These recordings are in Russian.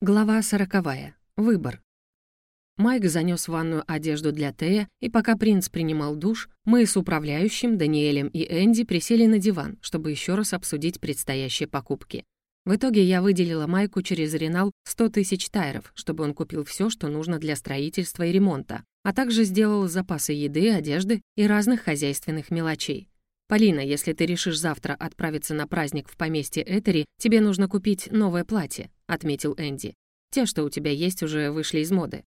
Глава сороковая. Выбор. Майк занёс в ванную одежду для Тея, и пока принц принимал душ, мы с управляющим, Даниэлем и Энди присели на диван, чтобы ещё раз обсудить предстоящие покупки. В итоге я выделила Майку через Ренал 100 тысяч тайров, чтобы он купил всё, что нужно для строительства и ремонта, а также сделал запасы еды, одежды и разных хозяйственных мелочей. «Полина, если ты решишь завтра отправиться на праздник в поместье Этери, тебе нужно купить новое платье», — отметил Энди. «Те, что у тебя есть, уже вышли из моды».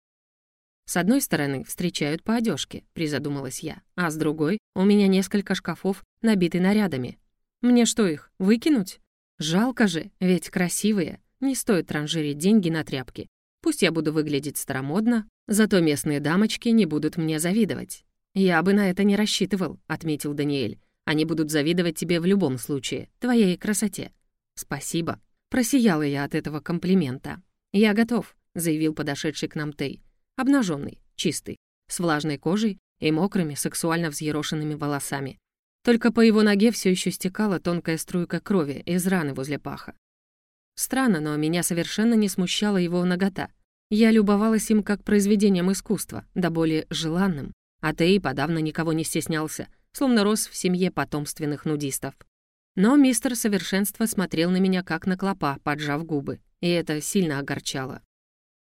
«С одной стороны, встречают по одежке», — призадумалась я, «а с другой, у меня несколько шкафов, набиты нарядами. Мне что их, выкинуть? Жалко же, ведь красивые. Не стоит транжирить деньги на тряпки. Пусть я буду выглядеть старомодно, зато местные дамочки не будут мне завидовать». «Я бы на это не рассчитывал», — отметил Даниэль. Они будут завидовать тебе в любом случае, твоей красоте. Спасибо. Просияла я от этого комплимента. Я готов, заявил подошедший к нам Тей. Обнаженный, чистый, с влажной кожей и мокрыми, сексуально взъерошенными волосами. Только по его ноге все еще стекала тонкая струйка крови из раны возле паха. Странно, но меня совершенно не смущала его нагота. Я любовалась им как произведением искусства, да более желанным. А Тей подавно никого не стеснялся — словно рос в семье потомственных нудистов. Но мистер Совершенство смотрел на меня как на клопа, поджав губы, и это сильно огорчало.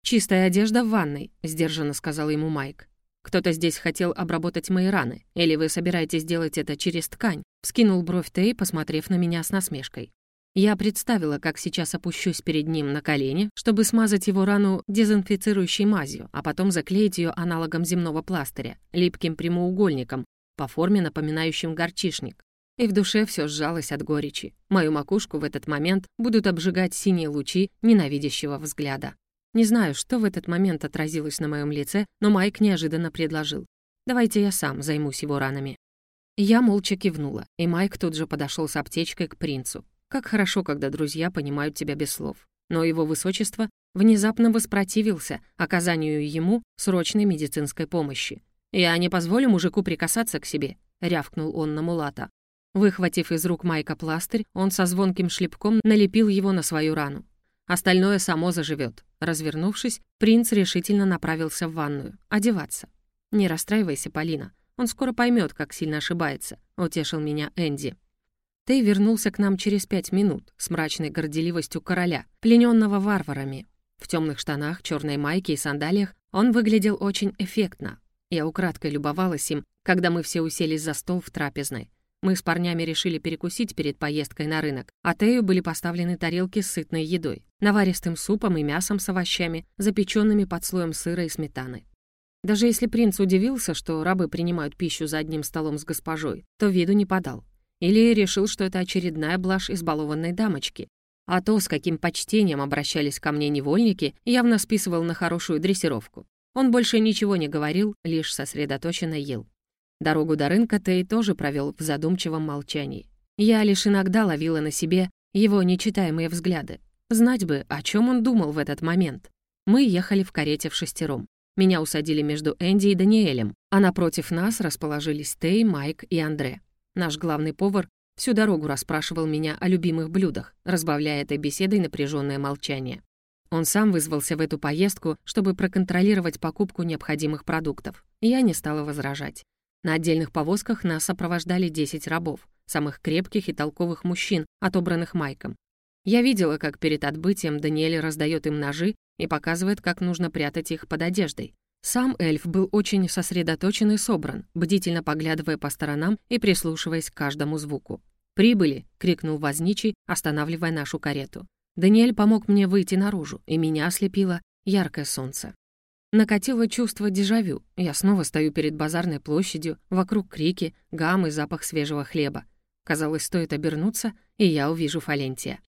«Чистая одежда в ванной», — сдержанно сказал ему Майк. «Кто-то здесь хотел обработать мои раны, или вы собираетесь делать это через ткань?» — скинул бровь Тей, посмотрев на меня с насмешкой. Я представила, как сейчас опущусь перед ним на колени, чтобы смазать его рану дезинфицирующей мазью, а потом заклеить ее аналогом земного пластыря, липким прямоугольником, по форме напоминающим горчишник. И в душе все сжалось от горечи. Мою макушку в этот момент будут обжигать синие лучи ненавидящего взгляда. Не знаю, что в этот момент отразилось на моем лице, но Майк неожиданно предложил. «Давайте я сам займусь его ранами». Я молча кивнула, и Майк тут же подошел с аптечкой к принцу. Как хорошо, когда друзья понимают тебя без слов. Но его высочество внезапно воспротивился оказанию ему срочной медицинской помощи. «Я не позволю мужику прикасаться к себе», — рявкнул он на Мулата. Выхватив из рук Майка пластырь, он со звонким шлепком налепил его на свою рану. Остальное само заживет. Развернувшись, принц решительно направился в ванную, одеваться. «Не расстраивайся, Полина. Он скоро поймет, как сильно ошибается», — утешил меня Энди. Ты вернулся к нам через пять минут с мрачной горделивостью короля, плененного варварами. В темных штанах, черной майке и сандалиях он выглядел очень эффектно, я украдкой любовалась им, когда мы все уселись за стол в трапезной. Мы с парнями решили перекусить перед поездкой на рынок, а Тею были поставлены тарелки с сытной едой, наваристым супом и мясом с овощами, запеченными под слоем сыра и сметаны. Даже если принц удивился, что рабы принимают пищу за одним столом с госпожой, то виду не подал. Или решил, что это очередная блажь избалованной дамочки. А то, с каким почтением обращались ко мне невольники, явно списывал на хорошую дрессировку. Он больше ничего не говорил, лишь сосредоточенно ел. Дорогу до рынка Тей тоже провел в задумчивом молчании. Я лишь иногда ловила на себе его нечитаемые взгляды. Знать бы, о чем он думал в этот момент. Мы ехали в карете в шестером. Меня усадили между Энди и Даниэлем, а напротив нас расположились Тей, Майк и Андре. Наш главный повар всю дорогу расспрашивал меня о любимых блюдах, разбавляя этой беседой напряженное молчание. Он сам вызвался в эту поездку, чтобы проконтролировать покупку необходимых продуктов. Я не стала возражать. На отдельных повозках нас сопровождали 10 рабов, самых крепких и толковых мужчин, отобранных Майком. Я видела, как перед отбытием Даниэль раздает им ножи и показывает, как нужно прятать их под одеждой. Сам эльф был очень сосредоточен и собран, бдительно поглядывая по сторонам и прислушиваясь к каждому звуку. «Прибыли!» — крикнул возничий, останавливая нашу карету. Даниэль помог мне выйти наружу, и меня ослепило яркое солнце. Накатило чувство дежавю. Я снова стою перед базарной площадью, вокруг крики, гам и запах свежего хлеба. Казалось, стоит обернуться, и я увижу Фалентия.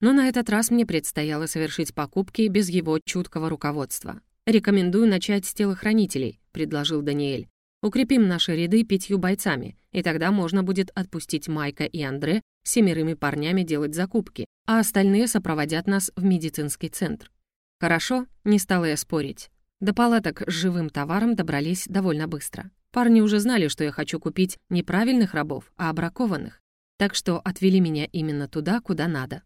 Но на этот раз мне предстояло совершить покупки без его чуткого руководства. «Рекомендую начать с телохранителей», — предложил Даниэль. «Укрепим наши ряды пятью бойцами, и тогда можно будет отпустить Майка и Андре семерыми парнями делать закупки, а остальные сопроводят нас в медицинский центр. Хорошо, не стала я спорить. До палаток с живым товаром добрались довольно быстро. Парни уже знали, что я хочу купить не правильных рабов, а бракованных, так что отвели меня именно туда, куда надо.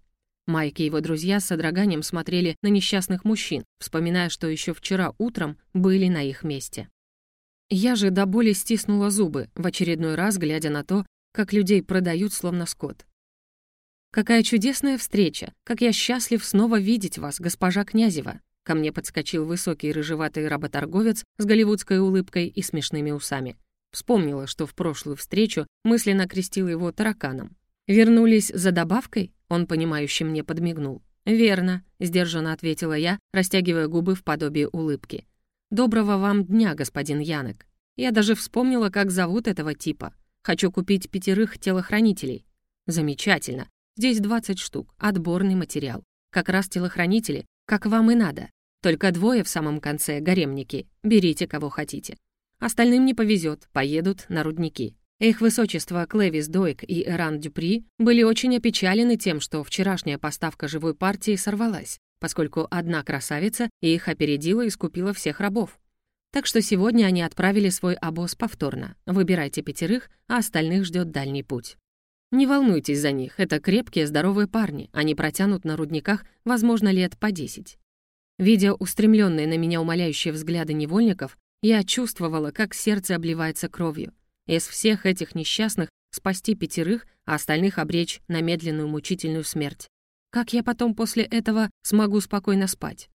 Майк и его друзья с содроганием смотрели на несчастных мужчин, вспоминая, что еще вчера утром были на их месте. Я же до боли стиснула зубы, в очередной раз глядя на то, как людей продают словно скот. «Какая чудесная встреча! Как я счастлив снова видеть вас, госпожа Князева!» Ко мне подскочил высокий рыжеватый работорговец с голливудской улыбкой и смешными усами. Вспомнила, что в прошлую встречу мысленно крестила его тараканом. «Вернулись за добавкой?» Он, понимающе мне подмигнул. «Верно», — сдержанно ответила я, растягивая губы в подобие улыбки. «Доброго вам дня, господин Янек. Я даже вспомнила, как зовут этого типа. Хочу купить пятерых телохранителей». «Замечательно. Здесь 20 штук, отборный материал. Как раз телохранители, как вам и надо. Только двое в самом конце, гаремники. Берите, кого хотите. Остальным не повезет, поедут на рудники. Их высочество Клэвис Дойк и Эран Дюпри были очень опечалены тем, что вчерашняя поставка живой партии сорвалась, поскольку одна красавица их опередила и скупила всех рабов. Так что сегодня они отправили свой обоз повторно. Выбирайте пятерых, а остальных ждет дальний путь. Не волнуйтесь за них, это крепкие, здоровые парни, они протянут на рудниках, возможно, лет по десять. Видя устремленные на меня умоляющие взгляды невольников, я чувствовала, как сердце обливается кровью. Из всех этих несчастных спасти пятерых, а остальных обречь на медленную мучительную смерть. Как я потом после этого смогу спокойно спать?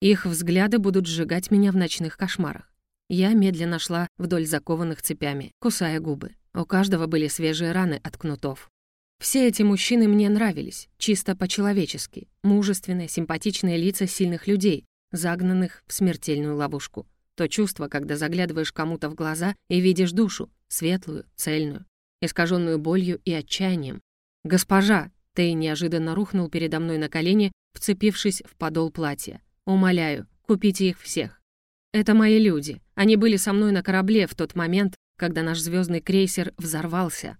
Их взгляды будут сжигать меня в ночных кошмарах. Я медленно шла вдоль закованных цепями, кусая губы. У каждого были свежие раны от кнутов. Все эти мужчины мне нравились, чисто по-человечески. Мужественные, симпатичные лица сильных людей, загнанных в смертельную ловушку. То чувство, когда заглядываешь кому-то в глаза и видишь душу, светлую, цельную, искаженную болью и отчаянием. «Госпожа!» — Тей неожиданно рухнул передо мной на колени, вцепившись в подол платья. «Умоляю, купите их всех. Это мои люди. Они были со мной на корабле в тот момент, когда наш звездный крейсер взорвался.